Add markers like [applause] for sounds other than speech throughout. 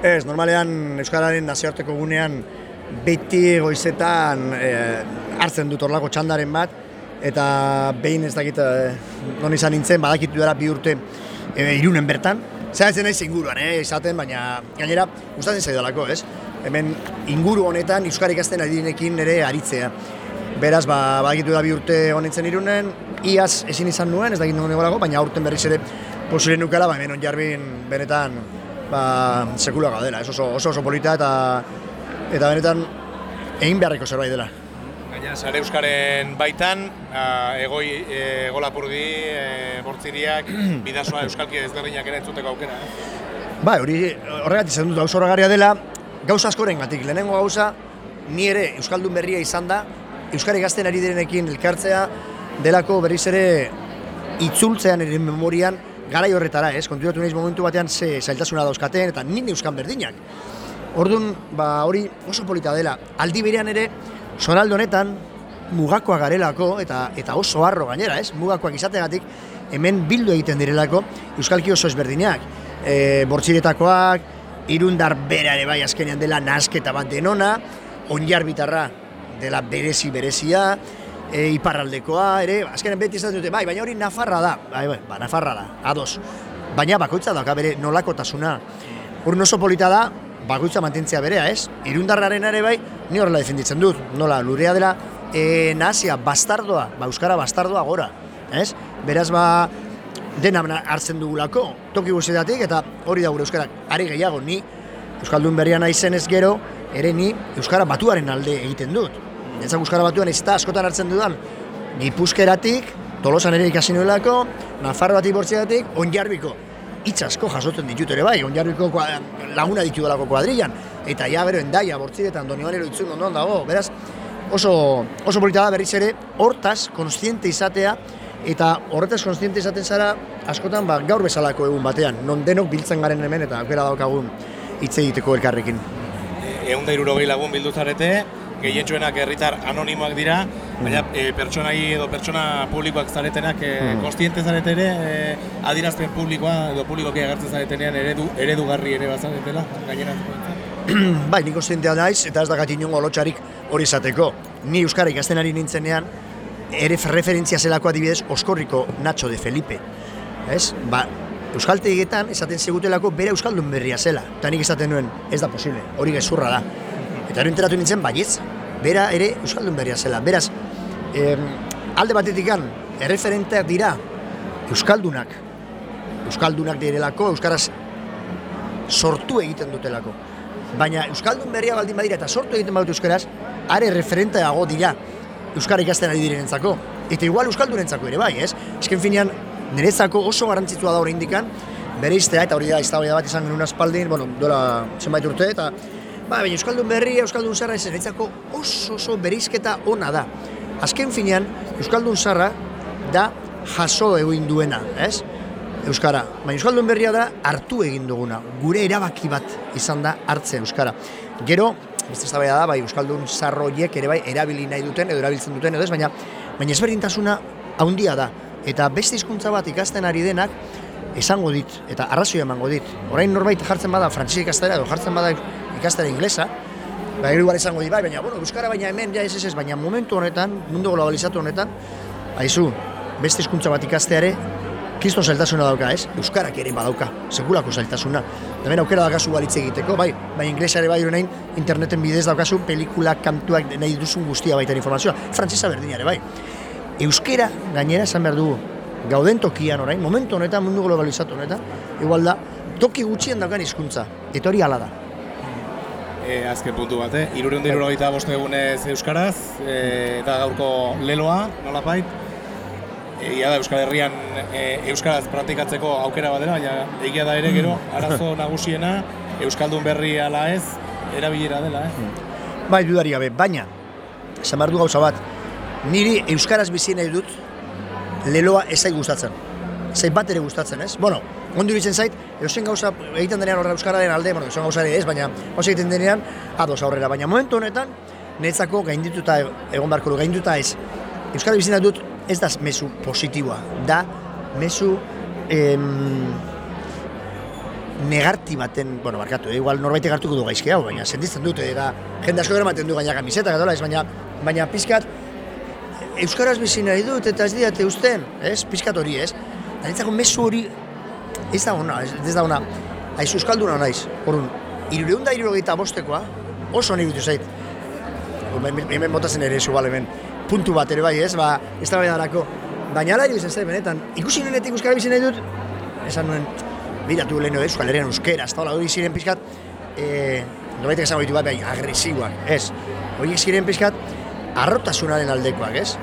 Ez, normalean Euskararen nazioarteko gunean beti goizetan e, hartzen dut orlako txandaren bat, eta behin ez dakit e, non izan nintzen, badakitu dara bi urte e, irunen bertan. Zeratzen naiz inguruan, eh, izaten, baina gainera gustatzen zaidalako, ez? Hemen inguru honetan Euskara ikasten ari dinekin ere aritzea. Beraz, ba, badakitu da bi urte honetzen irunen, iaz ezin izan nuen, ez dakit nuen egolako, baina aurten berriz ere posible nukela, ba, hemen onjarbin benetan ba, sekula gaudela, ez oso, oso, oso polita eta eta benetan egin beharreko zerbait dela. Gaina, Sare Euskaren baitan, a, egoi e, egolapurdi, e, bortziriak, [clears throat] bidazoa Euskalki ezberdinak ere entzuteko aukera. Ba, hori horregatik zen dut gauza dela, gauza askoren gatik, lehenengo gauza, ni ere Euskaldun berria izan da, Euskari gazten ari direnekin elkartzea, delako berriz ere itzultzean ere memorian, garai horretara, ez? Kontuatu nahiz momentu batean ze zailtasuna dauzkaten eta nint euskan berdinak. Orduan, ba, hori oso polita dela. Aldi berean ere, sonaldo honetan, mugakoa garelako eta eta oso harro gainera, ez? Mugakoak izategatik hemen bildu egiten direlako euskalki oso ezberdinak. E, bortziretakoak, irundar bera ere bai azkenean dela nasketa bat denona, onjar bitarra dela berezi berezia, e, iparraldekoa ere, azkenen beti izan dute, bai, baina hori Nafarra da, bai, bai, ba, Nafarra da, ados. Baina bakoitza da, bere nolakotasuna. Hor oso polita da, bakoitza mantentzia berea, ez? Irundarraren ere bai, ni horrela defenditzen dut, nola, lurea dela, e, nazia, bastardoa, ba, Euskara bastardoa gora, ez? Beraz, ba, dena hartzen dugulako, toki guztietatik, eta hori da gure Euskarak, ari gehiago, ni, Euskaldun berrian aizen ez gero, ere ni Euskara batuaren alde egiten dut. Netzak Euskara batuan ez da askotan hartzen dudan, Gipuzkeratik, Tolosan ere ikasi nuelako, Nafarro batik bortziatik, onjarbiko. Itz asko jasotzen ditut ere bai, onjarbiko laguna ditu kuadrilan. Eta ja bero endaia bortziretan, doni banero itzun ondoan dago, beraz, oso, oso polita da berriz ere, hortaz, konstiente izatea, eta horretaz konstiente izaten zara, askotan ba, gaur bezalako egun batean, non denok biltzen garen hemen eta aukera daukagun hitz egiteko elkarrekin egun da irurogei lagun bildu zarete, gehientsuenak herritar anonimoak dira, baina e, pertsonai edo pertsona publikoak zaretenak e, mm. konstiente zarete ere, e, adirazpen publikoa edo publikoki agertzen zaretenean eredu, eredugarri ere bazaretela, gainera [clears throat] Bai, nik konstientea naiz, eta ez da gati niongo lotxarik hori izateko. Ni Euskara ikasten ari nintzenean, ere referentzia zelako adibidez, Oskorriko Nacho de Felipe. Ez? Ba, Euskaltegietan esaten zigutelako bere Euskaldun berria zela. Eta nik esaten nuen, ez da posible, hori gezurra da. Eta hori enteratu nintzen, baietz, bera ere Euskaldun berria zela. Beraz, em, alde batetik erreferenteak dira Euskaldunak. Euskaldunak direlako, Euskaraz sortu egiten dutelako. Baina Euskaldun berria baldin badira eta sortu egiten badut Euskaraz, are referenteago dira Euskara ikasten ari direnentzako. Eta igual Euskaldunentzako ere bai, ez? Esken finean, niretzako oso garrantzitsua da hori indikan, bere iztea, eta hori da, iztabaida bat izan genuen aspaldin, bueno, dola zenbait urte, eta ba, baina Euskaldun berri, Euskaldun zarra ez niretzako oso oso berizketa ona da. Azken finean, Euskaldun zarra da jaso egin duena, ez? Euskara. Baina Euskaldun berria da hartu egin duguna. Gure erabaki bat izan da hartze Euskara. Gero, beste eztabaida da, bai Euskaldun zarroiek ere bai erabili nahi duten edo erabiltzen duten edo ez, baina baina ezberdintasuna handia da eta beste hizkuntza bat ikasten ari denak esango dit eta arrazoi emango dit. Orain norbait jartzen bada frantsese ikastera edo jartzen bada ikastera inglesa, ba igual esango dit bai, baina bueno, euskara baina hemen ja ez ez, baina momentu honetan, mundu globalizatu honetan, aizu, beste hizkuntza bat ikasteare Kriston zailtasuna dauka, ez? Euskarak ere badauka, segulako zailtasuna. Hemen aukera daukazu balitz egiteko, bai, bai inglesare bai nahi, interneten bidez daukazu pelikula, kantuak nahi duzun guztia baita informazioa. Frantzisa berdinare, bai euskera gainera esan behar dugu gauden tokian orain, momentu honetan, mundu globalizatu honetan, igual da, toki gutxien daukan hizkuntza eta hori ala da. E, azken puntu bat, eh? Irureun diruro gaita boste egunez Euskaraz, e, eta gaurko leloa, nola pait, e, da Euskal Herrian e, Euskaraz praktikatzeko aukera bat dela, baina egia da ere gero, arazo [laughs] nagusiena, Euskaldun berri ala ez, erabilera dela, eh? Bai, dudari gabe, baina, esan behar du gauza bat, niri euskaraz bizi nahi dut leloa ez zait gustatzen. Zait bat ere gustatzen, ez? Bueno, ondo iritzen zait, edozen gauza egiten denean horra euskararen alde, bueno, edozen gauza ez, baina gauza egiten denean ados aurrera, baina momentu honetan netzako gaindituta egon du, gaindituta ez. Euskara bizi nahi dut ez da mesu positiboa, da mesu em, negarti baten, bueno, barkatu, eh, igual norbaitek hartuko du gaizki hau, baina sentitzen dute, eta jende asko eramaten du gaina kamiseta, gadola, ez, baina, baina pizkat, Euskaraz bizi nahi dut eta ez diate usten, ez? Pizkat hori, ez? Eta nintzako mesu hori, ez da ona, ez, ez da ona, haiz euskalduna naiz, horun, irureun da irurogeita bostekoa, oso nahi dut zait. Hemen, botazen ere zu, hemen puntu bat ere bai, ez? Ba, ez da bai darako. Baina ala iruditzen zait, benetan, ikusi nuenetik euskara bizi nahi dut, esan nuen, biratu leheno euskal herrian euskera, ez da hori ziren pizkat, e, nobaitek esango ditu bat, bai, agresiboak, ez? Horiek ziren pizkat, arrotasunaren aldekoak, ez?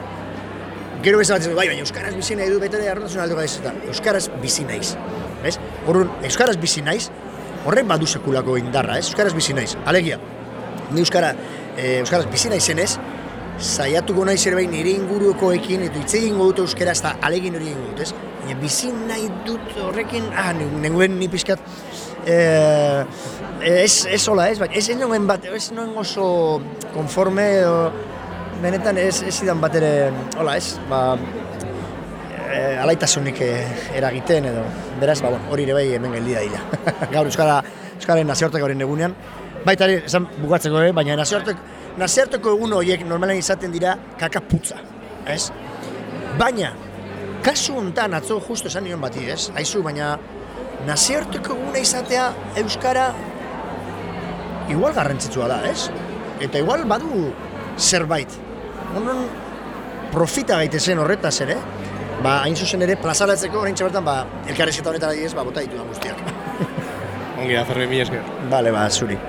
Gero bezala batzen, bai, baina Euskaraz bizi nahi du, bete arrotasunaren aldekoak ez, eta Euskaraz bizi naiz, ez? Horren, Euskaraz bizi naiz, horren badu sekulako indarra, ez? Euskaraz bizi naiz, alegia, ni Euskara, e, Euskaraz bizi naizenez, saiatuko naiz ere bai nire ingurukoekin, eta hitz egingo dut Euskara, ez da alegin hori egingo dut, ez? Baina bizi nahi dut horrekin, ah, neguen ni pizkat, e, ez, ez hola, ez, baina ez nuen bat, ez oso konforme, o, benetan ez, ez idan bat ere, hola ez, ba, e, alaitasunik e, eragiten edo, beraz, ba, bueno, hori ere bai hemen geldi da dira. [laughs] Gaur Euskara, Euskaren nazioartek hori egunean, baita ere, esan bukatzeko, eh? baina nazioartek, nazioarteko egun horiek normalen izaten dira kakaputza, ez? Baina, kasu hontan atzo justo esan nion bati, ez? Aizu, baina nazioarteko eguna izatea Euskara igual garrantzitsua da, ez? Eta igual badu zerbait. Honon profita gaitezen horretaz ere, ba, hain zuzen ere, plazaratzeko orain bertan ba, elkarrezketa honetara diez, ba, bota ditu da guztiak. Ongi da, Fermi, mi esker. Bale, ba, zuri.